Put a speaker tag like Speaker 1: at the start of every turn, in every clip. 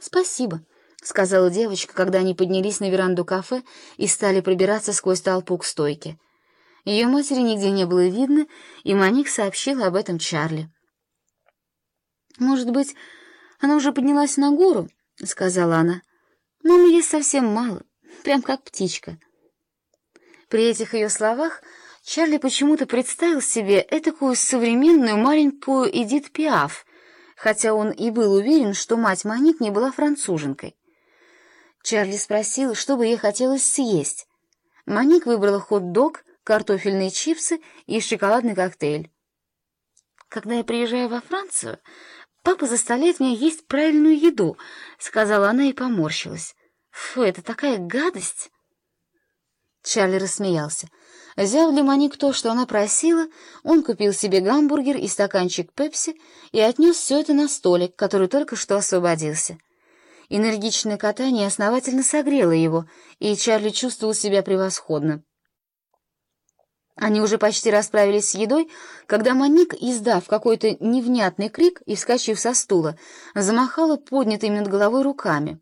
Speaker 1: «Спасибо», — сказала девочка, когда они поднялись на веранду кафе и стали пробираться сквозь толпу к стойке. Ее матери нигде не было видно, и Моник сообщила об этом Чарли. «Может быть, она уже поднялась на гору?» — сказала она. «Мама есть совсем мало, прям как птичка». При этих ее словах Чарли почему-то представил себе этакую современную маленькую Эдит Пиаф, хотя он и был уверен, что мать Моник не была француженкой. Чарли спросил, что бы ей хотелось съесть. Моник выбрала хот-дог, картофельные чипсы и шоколадный коктейль. «Когда я приезжаю во Францию, папа заставляет меня есть правильную еду», — сказала она и поморщилась. «Фу, это такая гадость!» Чарли рассмеялся. Взяв для Моник то, что она просила, он купил себе гамбургер и стаканчик пепси и отнес все это на столик, который только что освободился. Энергичное катание основательно согрело его, и Чарли чувствовал себя превосходно. Они уже почти расправились с едой, когда Моник, издав какой-то невнятный крик и вскочив со стула, замахала поднятыми над головой руками.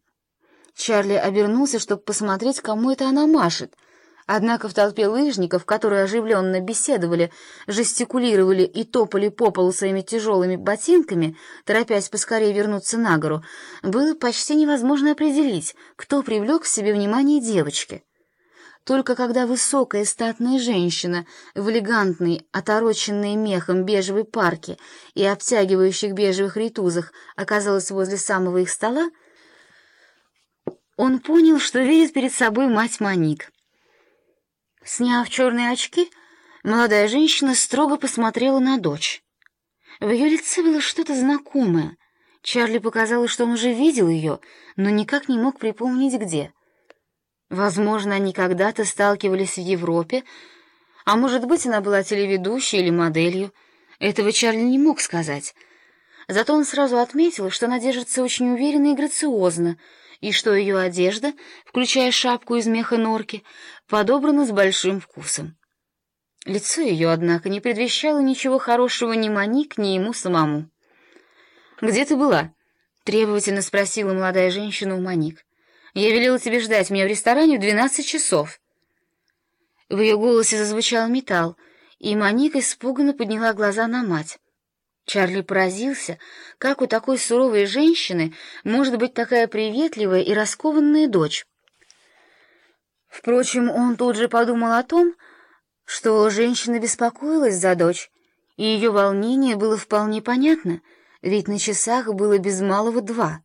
Speaker 1: Чарли обернулся, чтобы посмотреть, кому это она машет — Однако в толпе лыжников, которые оживленно беседовали, жестикулировали и топали по полу своими тяжелыми ботинками, торопясь поскорее вернуться на гору, было почти невозможно определить, кто привлек к себе внимание девочки. Только когда высокая статная женщина в элегантной, отороченной мехом бежевой парке и обтягивающих бежевых ритузах оказалась возле самого их стола, он понял, что видит перед собой мать Моник. Сняв черные очки, молодая женщина строго посмотрела на дочь. В ее лице было что-то знакомое. Чарли показалось, что он уже видел ее, но никак не мог припомнить, где. Возможно, они когда-то сталкивались в Европе, а может быть, она была телеведущей или моделью. Этого Чарли не мог сказать. Зато он сразу отметил, что она держится очень уверенно и грациозно, и что ее одежда, включая шапку из меха норки, подобрана с большим вкусом. Лицо ее, однако, не предвещало ничего хорошего ни Моник, ни ему самому. «Где ты была?» — требовательно спросила молодая женщина у Моник. «Я велела тебе ждать меня в ресторане в двенадцать часов». В ее голосе зазвучал металл, и Моник испуганно подняла глаза на мать. Чарли поразился, как у такой суровой женщины может быть такая приветливая и раскованная дочь. Впрочем, он тут же подумал о том, что женщина беспокоилась за дочь, и ее волнение было вполне понятно, ведь на часах было без малого два.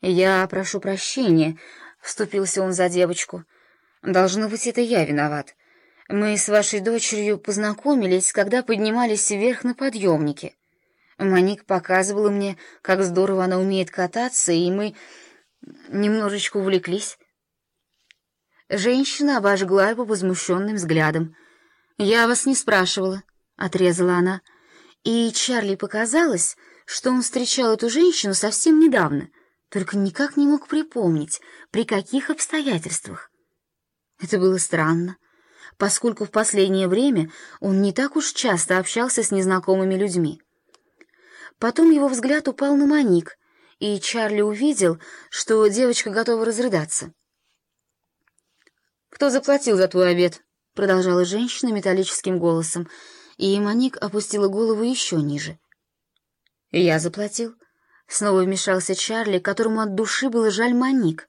Speaker 1: «Я прошу прощения», — вступился он за девочку. «Должно быть, это я виноват. Мы с вашей дочерью познакомились, когда поднимались вверх на подъемнике. Моник показывала мне, как здорово она умеет кататься, и мы немножечко увлеклись. Женщина обожгла его возмущенным взглядом. «Я вас не спрашивала», — отрезала она. И Чарли показалось, что он встречал эту женщину совсем недавно, только никак не мог припомнить, при каких обстоятельствах. Это было странно поскольку в последнее время он не так уж часто общался с незнакомыми людьми. Потом его взгляд упал на Моник, и Чарли увидел, что девочка готова разрыдаться. «Кто заплатил за твой обед?» — продолжала женщина металлическим голосом, и Моник опустила голову еще ниже. «Я заплатил». Снова вмешался Чарли, которому от души было жаль Моник.